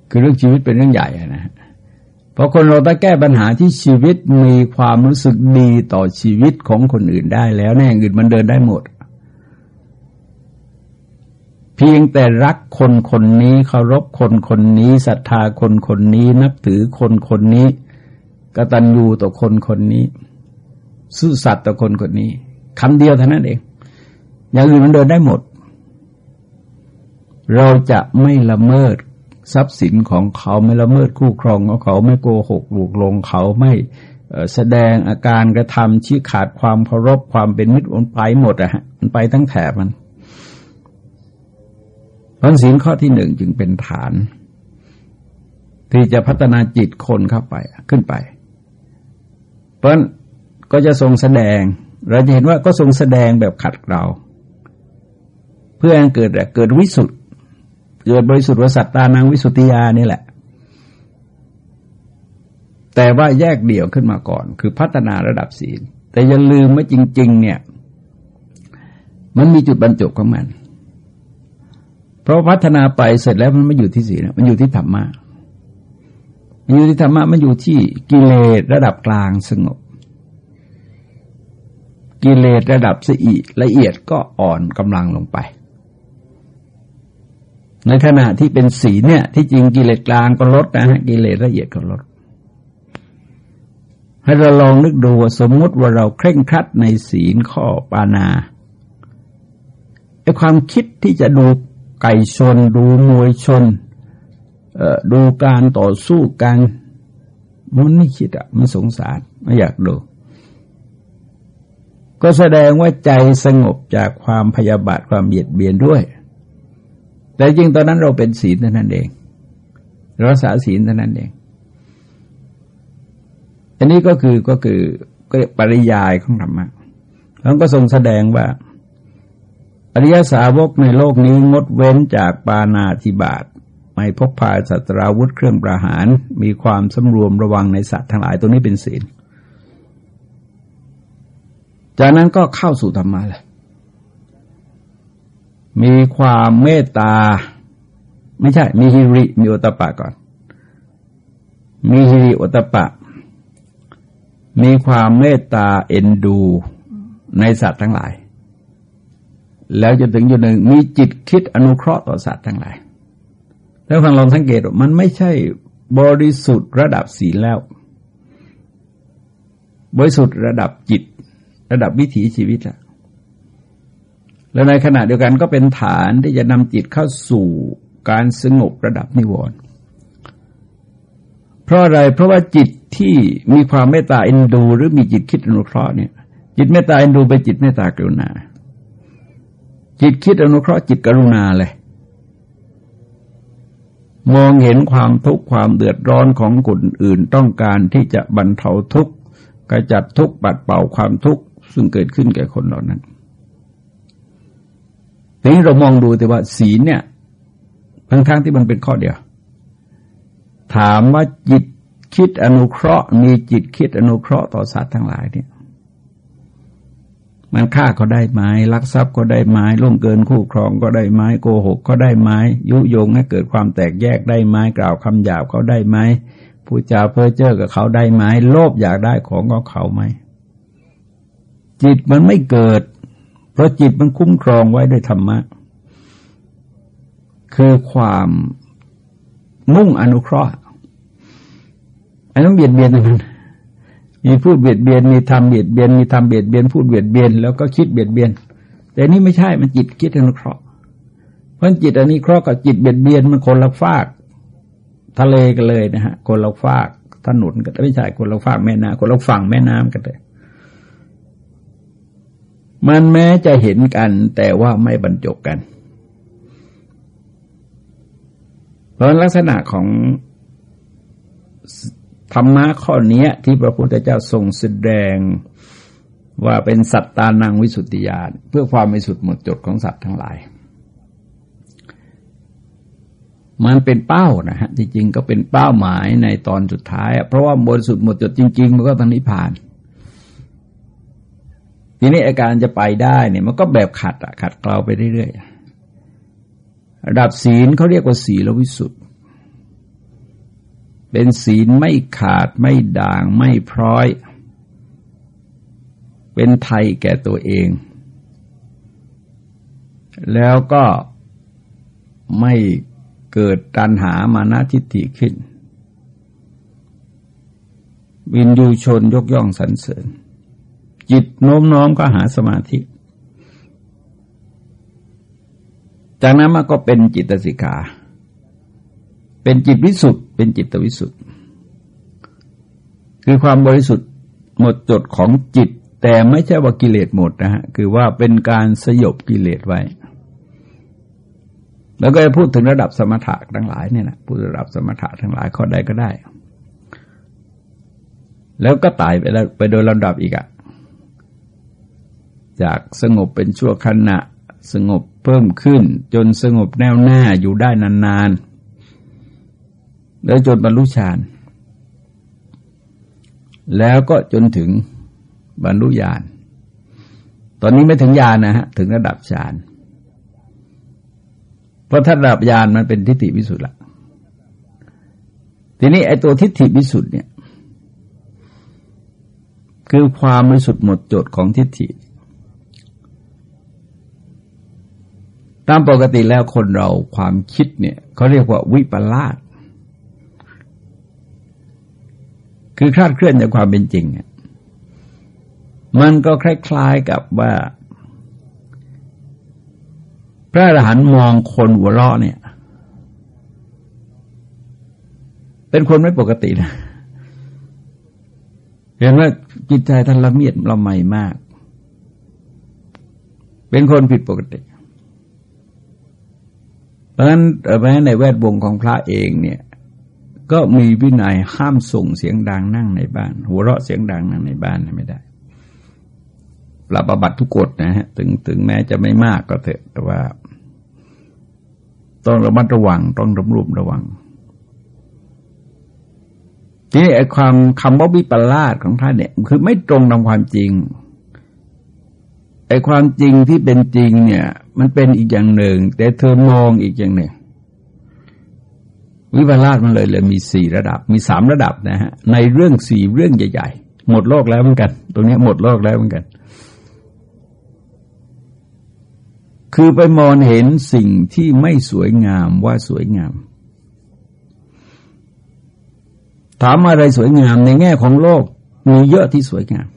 คือเรื่องชีวิตเป็นเรื่องใหญ่นะฮะพอคนเราต้องแก้ปัญหาที่ชีวิตมีความรู้สึกดีต่อชีวิตของคนอื่นได้แล้วแน่อื่นมันเดินได้หมด เพียงแต่รักคนคนนี้เคารพคนคนนี้ศรัทธาคนคนนี้นับถือคนคนนี้กตัญญูต่อคนคนนี้ ซื่อสัตย์ต่อคนคนนี้คำเดียวเท่านั้นเอง อย่างอื่นมันเดินได้หมด เราจะไม่ละเมิดทรัพย์สินของเขาไม่ละเมิดคู่ครองของเขาไม่โกหกหลูกลงเขาไม่แสดงอาการกระทำชี้ขาดความเคารพความเป็นมิตรมันไปหมดอะฮะมันไปทั้งแถบมัน พันศีลข้อที่หนึ่งจึงเป็นฐาน ที่จะพัฒนาจิตคนเข้าไปขึ้นไป เพราะก็จะทรงแสดง เราจะเห็นว่าก็ทรงแสดงแบบขัดเรา เพื่อให้เกิดเกิดวิสุทธิเกิดบริสุทธิ์วสัตตานังวิสุทธิยานี่แหละ แต่ว่าแยกเดี่ยวขึ้นมาก่อน คือพัฒนาระดับศีล แต่อย่าลืมว่าจริง ๆ เนี่ย มันมีจุดบรรจบของมัน เพราะพัฒนาไปเสร็จแล้วมันไม่อยู่ที่ศีลมันอยู่ที่ธรรมะมันอยู่ที่ธรรมะมันอยู่ที่กิเลสระดับกลางสงบ กิเลสระดับละเอียดก็อ่อนกำลังลงไป ในขณะที่เป็นสีเนี่ย ที่จริงกิเลสกลางก็ลดนะฮะกิเลสละเอียดก็ลดให้เราลองนึกดูว่าสมมุติว่าเราเคร่งครัดในศีลข้อปานาไอ้ความคิดที่จะดู ไก่ชน ดูมวยชนดูการต่อสู้กันมันไม่คิดอะมันสงสารไม่อยากดู ก็แสดงว่าใจสงบจากความพยาบาทความเบียดเบียนด้วย แต่จริงตอนนั้นเราเป็นศีลเท่านั้นเองรักษาศีลเท่านั้นเอง อันนี้ก็คือก็คือก็ปริยายของธรรมะแล้วก็ทรงแสดงว่า อริยสาวกในโลกนี้งดเว้นจากปานาธิบาตไม่พกพาสัตราวุธเครื่องประหาร มีความสำรวมระวังในสัตว์ทั้งหลายตัวนี้เป็นศีล จากนั้นก็เข้าสู่ธรรมะเลยมีความเมตตา ไม่ใช่ มีฮิริ มีอุตปะก่อน มีฮิริอุตปะ มีความเมตตาเอ็นดูในสัตว์ทั้งหลาย แล้วจนถึงจุดหนึ่งมีจิตคิดอนุเคราะห์ต่อสัตว์ทั้งหลาย แล้วฟังลองสังเกตมันไม่ใช่บริสุทธิ์ระดับศีลแล้ว บริสุทธิ์ระดับจิต ระดับวิถีชีวิตแล้วแล้วในขณะเดียวกันก็เป็นฐานที่จะนำจิตเข้าสู่การสงบระดับนิวรณ์เพราะอะไรเพราะว่าจิตที่มีความเมตตาเอ็นดู หรือมีจิตคิดอนุเคราะห์เนี่ย จิตเมตตาเอ็นดูไปจิตเมตตากรุณา จิตคิดอนุเคราะห์จิตกรุณาเลย มองเห็นความทุกข์ความเดือดร้อนของคนอื่นต้องการที่จะบรรเทาทุกข์กระจัดทุกข์ปัดเป่าความทุกข์ซึ่งเกิดขึ้นแก่คนเหล่านั้นทีนี้เรามองดูแต่ว่าศีลเนี่ยทั้งๆที่มันเป็นข้อเดียว ถามว่าจิตคิดอนุเคราะห์ มีจิตคิดอนุเคราะห์ต่อสัตว์ทั้งหลายเนี่ย มันฆ่าก็ได้ไหมลักทรัพย์ก็ได้ไหมล่วงเกินคู่ครองก็ได้ไหมโกหกก็ได้ไหมยุยงให้เกิดความแตกแยกได้ไหมกล่าวคำหยาบเขาได้ไหมผู้จาเพ้อเจ้อกับเขาได้ไหมโลภอยากได้ของของเขาไหมจิตมันไม่เกิด เพราะจิตมันคุ้มครองไว้ด้วยธรรมะ คือความมุ่งอนุเคราะห์ไอ้ต้องเบียดเบียนมัน มีพูดเบียดเบียนมีทำเบียดเบียนมีทำเบียดเบียนพูดเบียดเบียนแล้วก็คิดเบียดเบียน แต่นี่ไม่ใช่มันจิตคิดอนุเคราะห์เพราะจิตอนุเคราะห์กับจิตเบียดเบียนมันคนละฟาก ทะเลกันเลยนะฮะ คนละฟากถนนกันไม่ใช่คนละฟากแม่น้ำคนละฝั่งแม่น้ำกันเลยมันแม้จะเห็นกันแต่ว่าไม่บรรจบกัน เพราะลักษณะของ ธรรมะข้อนี้ที่พระพุทธเจ้าทรงแสดงว่าเป็นสัตตานังวิสุทธิญาณเพื่อความไม่สุดหมดจดของสัตว์ทั้งหลาย มันเป็นเป้านะฮะจริงๆก็เป็นเป้าหมายในตอนสุดท้าย เพราะว่าบนสุดหมดจดจริง ๆ มันก็ตอนนี้ผ่าน ทีนี้อาการจะไปได้เนี่ยมันก็แบบขัดอะขัดเกลาไปเรื่อยๆระดับศีลเขาเรียกว่าศีลวิสุทธิ เป็นศีลไม่ขาดไม่ด่างไม่พร้อย เป็นไทยแก่ตัวเอง แล้วก็ไม่เกิดตันหามานาทิฏฐิขึ้น วินยูชนยกย่องสรรเสริญ จิตโน้มน้อมก็หาสมาธิ จากนั้นมันก็เป็นจิตสิกขาเป็นจิตวิสุทธ เป็นจิตวิสุทธ์คือความบริสุทธิ์หมดจดของจิต แต่ไม่ใช่ว่ากิเลสหมดนะฮะคือว่าเป็นการสยบกิเลสไว้ แล้วก็จะพูดถึงระดับสมถะทั้งหลายเนี่ยนะพูดระดับสมถะทั้งหลายข้อใดก็ได้ แล้วก็ตายไปแล้วไปโดยลำดับอีกอะจากสงบเป็นชั่วขณะสงบเพิ่มขึ้น จนสงบแน่วแน่อยู่ได้นานๆ แล้วจนบรรลุฌาน แล้วก็จนถึงบรรลุญาณ ตอนนี้ไม่ถึงญาณนะฮะ ถึงระดับฌาน เพราะถ้าระดับญาณมันเป็นทิฏฐิวิสุทธ์ละ ทีนี้ไอ้ตัวทิฏฐิวิสุทธ์เนี่ย คือความบริสุทธิ์หมดจดของทิฏฐิ ตามปกติแล้วคนเราความคิดเนี่ยเขาเรียกว่าวิปลาส คือคลาดเคลื่อนจากความเป็นจริงมันก็คล้ายๆกับว่า พระอรหันต์มองคนหัวเราะเนี่ย เป็นคนไม่ปกตินะเห็นว่าจิตใจท่านละเมียดละไมมาก เป็นคนผิดปกติ เพราะฉะนั้นแม้ในแวดวงของพระเองเนี่ย ก็มีวินัยห้ามส่งเสียงดังนั่งในบ้าน หัวเราะเสียงดังนั่งในบ้านไม่ได้ปรับบัติทุกกฎนะฮะถึงถึงแม้จะไม่มากก็เถอะ แต่ว่า ต้องระมัดระวัง ต้องรำรวมระวังทีนี้ไอ้ความคำว่าวิปลาสของท่านเนี่ย คือไม่ตรงตามความจริงไอ้ความจริงที่เป็นจริงเนี่ย มันเป็นอีกอย่างหนึ่ง แต่เธอมองอีกอย่างหนึ่ง วิปลาสมันเลยเลยมีสี่ระดับ มีสามระดับนะฮะในเรื่องสี่เรื่องใหญ่ๆ หมดโลกแล้วเหมือนกัน ตรงนี้หมดโลกแล้วเหมือนกัน คือไปมองเห็นสิ่งที่ไม่สวยงามว่าสวยงาม ถามอะไรสวยงามในแง่ของโลก มีเยอะที่สวยงาม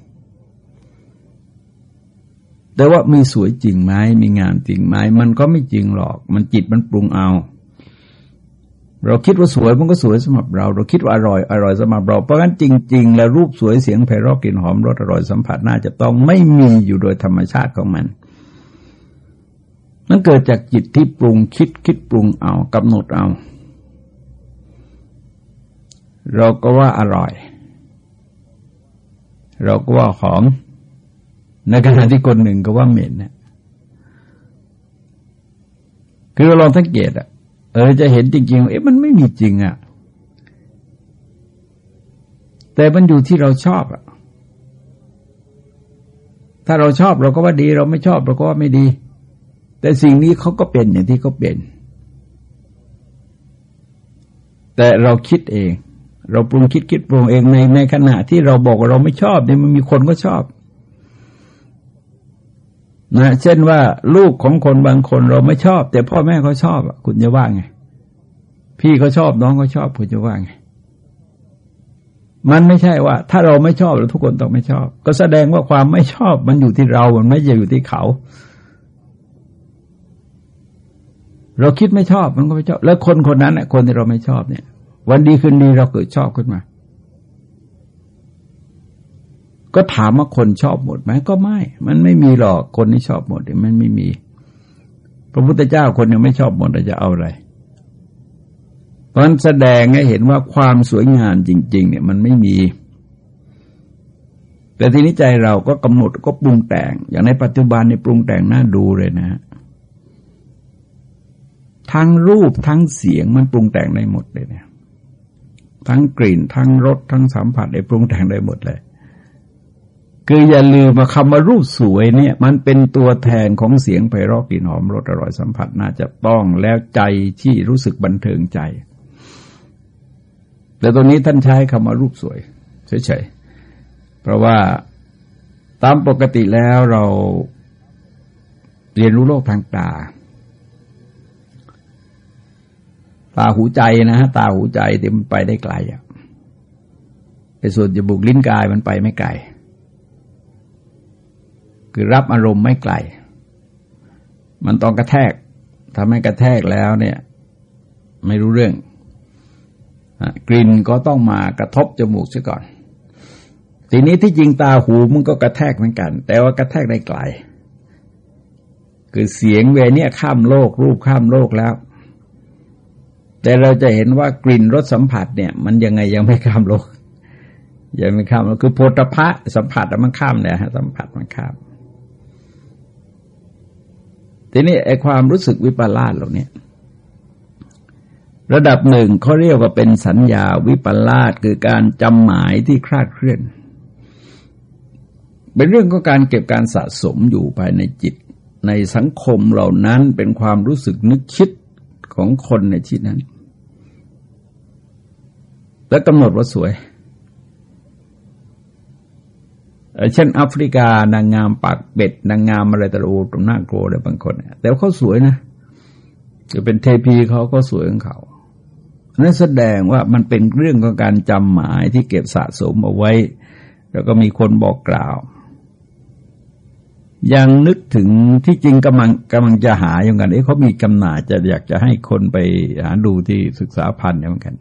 แต่ว่ามีสวยจริงไหมมีงามจริงไหมมันก็ไม่จริงหรอก มันจิตมันปรุงเอา เราคิดว่าสวยมันก็สวยสำหรับเรา เราคิดว่าอร่อยอร่อยสำหรับเราเพราะงั้นจริง ๆ แล้วรูปสวยเสียงไพเราะกลิ่นหอมรสอร่อยสัมผัสน่าจะต้องไม่มีอยู่โดยธรรมชาติของมันมันเกิดจากจิตที่ปรุงคิดคิดปรุงเอากำหนดเอา เราก็ว่าอร่อย เราก็ว่าหอม ในขณะที่คนหนึ่งก็ว่าเหม็นนะคือเราลองสังเกตอะ เออจะเห็นจริงๆ เอ๊ะมันไม่มีจริงอะ่ะ แต่มันอยู่ที่เราชอบอะถ้าเราชอบเราก็ว่าดี เราไม่ชอบเราก็ว่าไม่ดี แต่สิ่งนี้เขาก็เป็นอย่างที่เขาเป็น แต่เราคิดเอง เราปรุงคิดคิดปรุงเองในในขณะที่เราบอกว่าเราไม่ชอบเนี่ยมันมีคนก็ชอบ นะเช่นว่าลูกของคนบางคนเราไม่ชอบ แต่พ่อแม่เขาชอบคุณจะว่าไง พี่เขาชอบน้องเขาชอบคุณจะว่าไง มันไม่ใช่ว่า ถ้าเราไม่ชอบแล้วทุกคนต้องไม่ชอบ ก็แสดงว่าความไม่ชอบมันอยู่ที่เรา มันไม่ใช่อยู่ที่เขา เราคิดไม่ชอบมันก็ไม่ชอบ แล้วคนคนนั้นเนี่ยคนที่เราไม่ชอบเนี่ย วันดีคืนดีเราเกิดชอบขึ้นมา ก็ถามว่าคนชอบหมดไหมก็ไม่ มันไม่มีหรอกคนที่ชอบหมดมันไม่มี พระพุทธเจ้าคนยังไม่ชอบหมดจะเอาอะไร เพราะนั้นแสดงให้เห็นว่าความสวยงามจริง ๆ เนี่ยมันไม่มี แต่ทีนี้ใจเราก็กำหนดก็ปรุงแต่ง อย่างในปัจจุบันในปรุงแต่งน่าดูเลยนะ ทั้งรูปทั้งเสียงมันปรุงแต่งได้หมดเลยเนี่ย ทั้งกลิ่น ทั้งรสทั้งสัมผัสได้ปรุงแต่งได้หมดเลย คืออย่าลืมมาคำว่ารูปสวยเนี่ย มันเป็นตัวแทนของเสียงไพเราะกลิ่นหอมรสอร่อยสัมผัสน่าจะต้องแล้วใจที่รู้สึกบันเทิงใจ แต่ตรงนี้ท่านใช้คำว่ารูปสวยเฉยๆเพราะว่าตามปกติแล้วเราเรียนรู้โลกทางตา ตาหูใจนะฮะตาหูใจเต็มไปได้ไกลอะไอ้ส่วนจมูกลิ้นกายมันไปไม่ไกล คือรับอารมณ์ไม่ไกล มันต้องกระแทกทำให้กระแทกแล้วเนี่ย ไม่รู้เรื่องกลิ่นก็ต้องมากระทบจมูกซะก่อน ทีนี้ที่จริงตาหูมันก็กระแทกเหมือนกัน แต่ว่ากระแทกได้ไกล คือเสียงเวเนี่ยข้ามโลก รูปข้ามโลกแล้ว แต่เราจะเห็นว่ากลิ่นรสสัมผัสเนี่ย มันยังไงยังไม่ข้ามโลกยังไม่ข้ามโลกคือโพธพะสัมผัสมันข้ามเนี่ยฮะสัมผัสมันข้าม ทีนี้ไอความรู้สึกวิปลาสเหล่านี้ระดับหนึ่งเขาเรียกว่าเป็นสัญญาวิปลาสคือการจำหมายที่คลาดเคลื่อน เป็นเรื่องของการเก็บการสะสมอยู่ภายในจิต ในสังคมเหล่านั้นเป็นความรู้สึกนึกคิดของคนในที่นั้น และกำหนดว่าสวย เช่นแอฟริกานางงามปากเป็ด นางงามอะไรแต่ละโอ้ตรงหน้าโกลัวเลยบางคนแต่เขาสวยนะจะเป็นเทพีเขาก็สวยของเขานั่นแสดงว่ามันเป็นเรื่องของการจำหมายที่เก็บสะสมเอาไว้ แล้วก็มีคนบอกกล่าว ยังนึกถึงที่จริงกำลังกำลังจะหาอย่างกันเอ้เขามีกำหนาจะอยากจะให้คนไปหาดูที่ศึกษาพันธ์อย่างกัน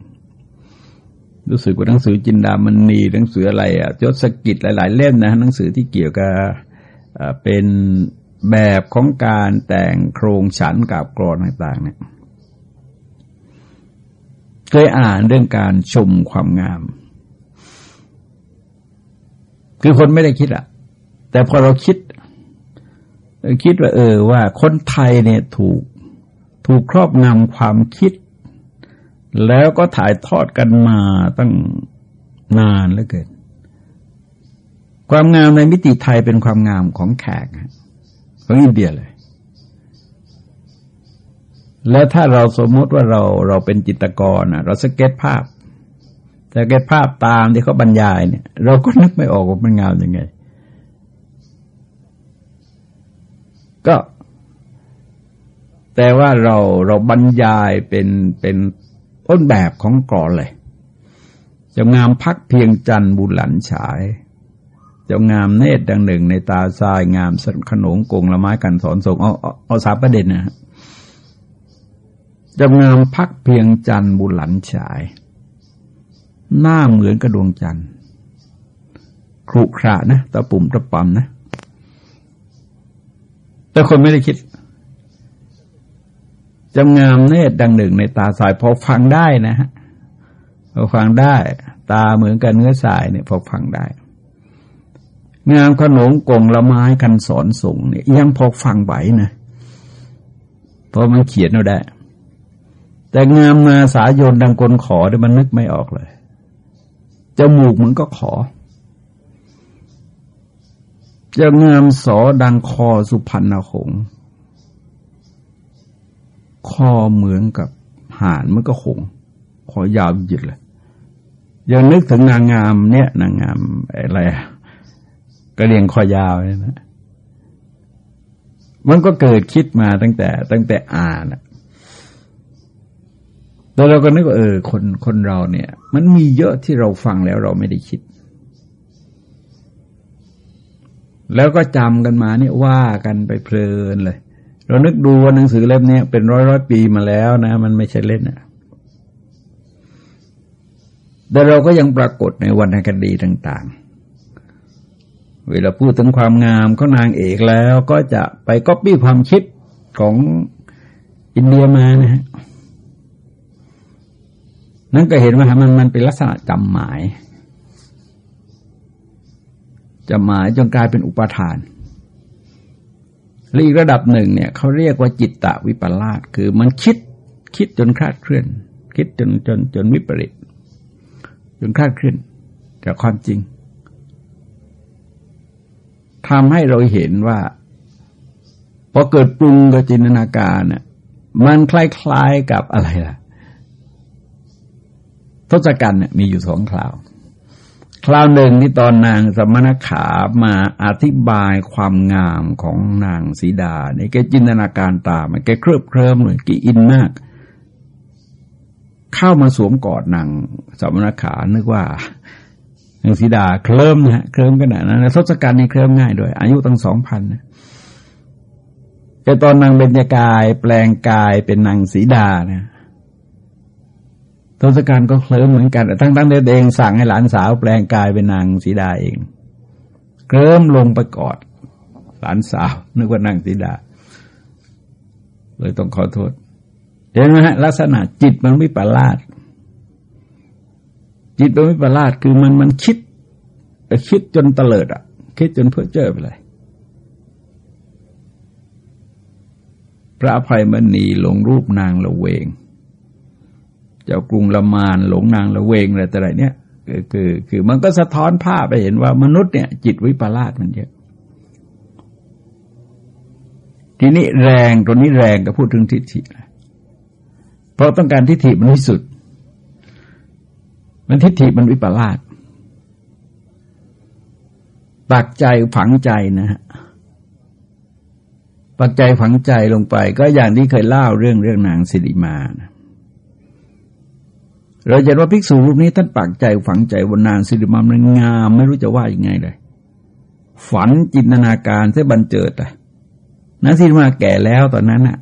รู้สึกว่าหนังสือจินดามันนีหนังสืออะไรอะยศกิจหลาย ๆ เล่มนะหนังสือที่เกี่ยวกับเป็นแบบของการแต่งโครงฉันกับกรอนต่างๆ เนี่ยเคยอ่านเรื่องการชมความงาม คือคนไม่ได้คิดอะแต่พอเราคิด คิดว่า เออ ว่าคนไทยเนี่ยถูก ถูกครอบงำความคิด แล้วก็ถ่ายทอดกันมาตั้งนานเหลือเกิน ความงามในมิติไทยเป็นความงามของแขกของอินเดียเลย แล้วถ้าเราสมมติว่าเราเราเป็นจิตรกรเราสเก็ตภาพสเก็ตภาพตามที่เขาบรรยายเนี่ย เราก็นึกไม่ออกว่ามันงามยังไง ก็ แต่ว่าเราเราบรรยายเป็นเป็น ต้นแบบของกรอนเลยจะงามพักเพียงจันบุหลันฉายจะงามเนตรดังหนึ่งในตาทรายงามสนขนงกงละไม้กันสอนส่งเอาเอาสาประเด็นนะจะงามพักเพียงจันบุหลันฉาย หน้าเหมือนกระดวงจันทร์ครุขระนะตะปุ่มตะปั๊มนะแต่คนไม่ได้คิด จำงามเนตรดังหนึ่งในตาสายพอฟังได้นะฮะพอฟังได้ ตาเหมือนกันเนื้อสายเนี่ยพอฟังได้ งามขนมกงละไม้กันสอนส่งเนี่ยยังพอฟังไหวนะเพราะมันเขียนเอาได้ แต่งามนาสายนดังคนขอเนี่ยมันนึกไม่ออกเลยจมูกมันก็ขอจะงามสอดังคอสุพรรณหงษ์ คอเหมือนกับห่านมันก็หงคอยาวหยิดเลยยังนึกถึงนางงามเนี่ยนางงามอะไรกระเรียงคอยาวเนี่ยนะมันก็เกิดคิดมาตั้งแต่ ตั้งแต่อ่านแต่เราก็นึกว่าเออ คนคนเราเนี่ย มันมีเยอะที่เราฟังแล้วเราไม่ได้คิด แล้วก็จำกันมาเนี่ยว่ากันไปเพลินเลย เรานึกดูว่าหนังสือเล่มนี้เป็นร้อยร้อยปีมาแล้วนะ มันไม่ใช่เล่นอะแต่เราก็ยังปรากฏในวรรณคดีต่าง ๆ เวลาพูดถึงความงามของนางเอกแล้วก็จะไปก๊อปปี้ความคิดของอินเดียมานะฮะนั่นก็เห็นว่ามันมันเป็นลักษณะจำหมายจำหมายจนกลายเป็นอุปทาน และอีกระดับหนึ่งเนี่ยเขาเรียกว่าจิตตะวิปลาสคือมันคิดคิดจนคลาดเคลื่อน คิดจนจนจนวิปริตจนคลาดเคลื่อนจากความจริงทำให้เราเห็นว่าพอเกิดปรุงกับจินตนาการเนี่ยมันคล้ายๆกับอะไรล่ะทศกัณฐ์เนี่ยมีอยู่สองคราว คราวหนึ่งที่ตอนนางสมณขามาอธิบายความงามของนางสีดาเนี่ยแกจินตนาการตามแกเครืบเคลิ้มเลยกีอินมาก เข้ามาสวมกอดนางสมณขานึกว่านางสีดาเคลิ้มนะเคลิ้มขนาดนั้นทศกัณฐ์นี่เคลิ้มง่ายด้วย อายุตั้งสองพันนะแต่ตอนนางเบญจกายแปลงกายเป็นนางสีดานี่ย ทศกัณฐ์ก็เคลิ้มเหมือนกันทั้งทั้งเด็กเองสั่งให้หลานสาวแปลงกายเป็นนางสีดาเองเคลิ้มลงไปกอด หลานสาว นึกว่านางสีดา เลยต้องขอโทษ เห็นไหมฮะลักษณะจิตมันไม่ประลาด จิตมันไม่ประลาดคือมันมันคิดคิดจนเตลิดอะ คิดจนเพ้อเจ้อไปเลยพระอภัยมณีหลงรูปนางละเวง เจ้ากรุงละมานหลงนางละเวงอะไรแต่ไรเนี่ยคือคือคือมันก็สะท้อนภาพไปเห็นว่ามนุษย์เนี่ยจิตวิปลาสมันเยอะทีนี้แรงตัวนี้แรงก็พูดถึงทิฏฐินะเพราะต้องการทิฏฐิมันวิสุทธิ์มันทิฏฐิมันวิปลาสปักใจฝังใจนะฮะปักใจฝังใจลงไป ก็อย่างที่เคยเล่าเรื่องเรื่องนางสิริมานะ เราจะว่าภิกษุรูปนี้ท่านปักใจฝังใจบนนางสิริมามันงามไม่รู้จะว่ายังไงเลย ฝันจินตนาการเสบันเจิดอะนางสิริมาแก่แล้วตอนนั้นอะ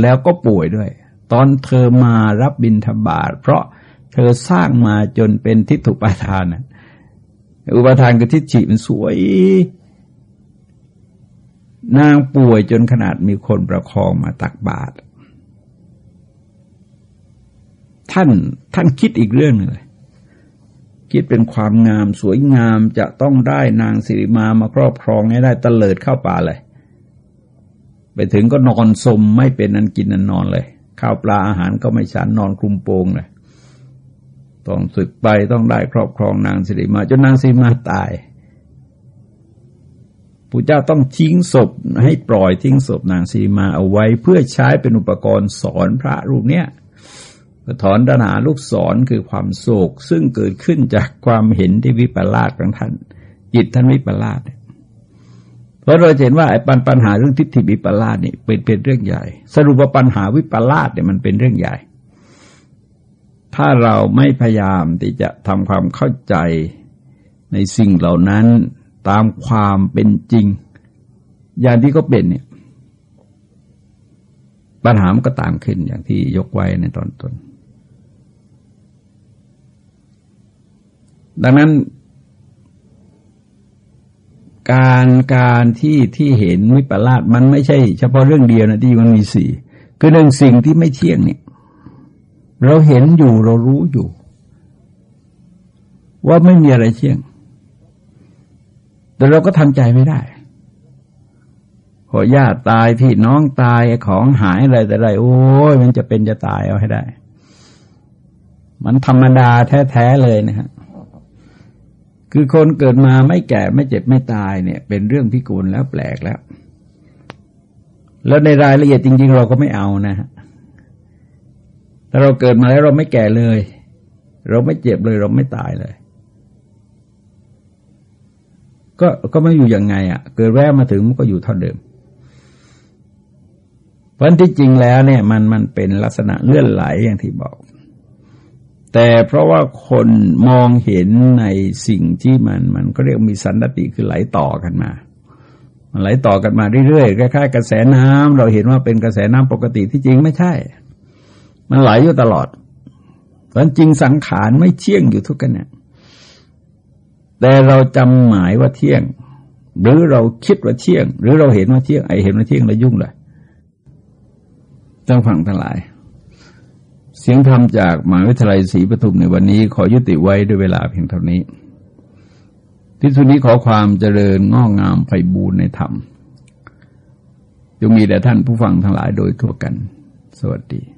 แล้วก็ป่วยด้วย ตอนเธอมารับบิณฑบาตเพราะเธอสร้างมาจนเป็นทิฏฐุปาทานอุปทานกับทิฏฐิมันสวย นางป่วยจนขนาดมีคนประคองมาตักบาตร ท่านท่านคิดอีกเรื่องหนึ่งเลยคิดเป็นความงามสวยงามจะต้องได้นางสิริมามาครอบครองให้ได้ตะเลิดเข้าป่าเลย ไปถึงก็นอนสมไม่เป็นนันกินนันนอนเลย ข้าวปลาอาหารก็ไม่ฉันนอนคลุมโปงเลยต้องศึกไปต้องได้ครอบครองนางสิริมาจนนางสิริมาตายผู้เจ้าต้องทิ้งศพให้ปล่อยทิ้งศพนางสีมาเอาไว้ เพื่อใช้เป็นอุปกรณ์สอนพระรูปเนี้ย ถอนตนาลูกศรคือความโศก ซึ่งเกิดขึ้นจากความเห็นที่วิปลาสของท่าน จิตท่านวิปลาสเพราะเราเห็นว่าไอ้ปัญปัญหาเรื่องทิฏฐิวิปลาสนี่เป็นเป็นเรื่องใหญ่ สรุปว่าปัญหาวิปลาสเนี่ยมันเป็นเรื่องใหญ่ ถ้าเราไม่พยายามที่จะทำความเข้าใจในสิ่งเหล่านั้นตามความเป็นจริง อย่างที่ก็เป็นเนี่ยปัญหามันก็ตามขึ้นอย่างที่ยกไว้ในตอนต้น ดังนั้น การการที่ที่เห็นวิปลาสมันไม่ใช่ เฉพาะเรื่องเดียวนะที่มันมีสี่คือหนึ่องสิ่งที่ไม่เที่ยงเนี่ย เราเห็นอยู่เรารู้อยู่ ว่าไม่มีอะไรเที่ยง แต่เราก็ทำใจไม่ได้พอญาติตายพี่น้องตายของหายอะไรแต่ไรโอ้ยมันจะเป็นจะตายเอาให้ได้ มันธรรมดาแท้ ๆ เลยนะฮะ คือคนเกิดมาไม่แก่ไม่เจ็บไม่ตายเนี่ย เป็นเรื่องพิกลแล้วแปลกแล้ว แล้วในรายละเอียดจริง ๆ เราก็ไม่เอานะฮะถ้าเราเกิดมาแล้วเราไม่แก่เลย เราไม่เจ็บเลย เราไม่ตายเลย ก็ก็ไม่อยู่ยังไงอะ่ะ เกิดแวะมาถึงมันก็อยู่เท่าเดิมเพราะที่จริงแล้วเนี่ย มันมันเป็นลักษณะเลื่อนไหลอย่างที่บอก แต่เพราะว่าคนมองเห็นในสิ่งที่มันมันก็เรียกมีสันติคือไหลต่อกันมา มันไหลต่อกันมาเรื่อยๆคล้ายๆกระแสน้ำเราเห็นว่าเป็นกระแสน้ำปกติที่จริงไม่ใช่ มันไหลอยู่ตลอดเพราะจริงสังขารไม่เที่ยงอยู่ทุกกันเนี่ยแต่เราจำหมายว่าเที่ยง หรือเราคิดว่าเที่ยง หรือเราเห็นว่าเที่ยงไอเห็นว่าเที่ยงแล้วยุ่งเลยต้องฟังทั้งหลาย เสียงธรรมจากมหาวิทยาลัยศรีปทุมในวันนี้ขอยุติไว้ด้วยเวลาเพียงเท่านี้ ที่สุดนี้ขอความเจริญงอกงามไพบูรณ์ในธรรมจงมีแด่ท่านผู้ฟังทั้งหลายโดยทั่วกัน สวัสดี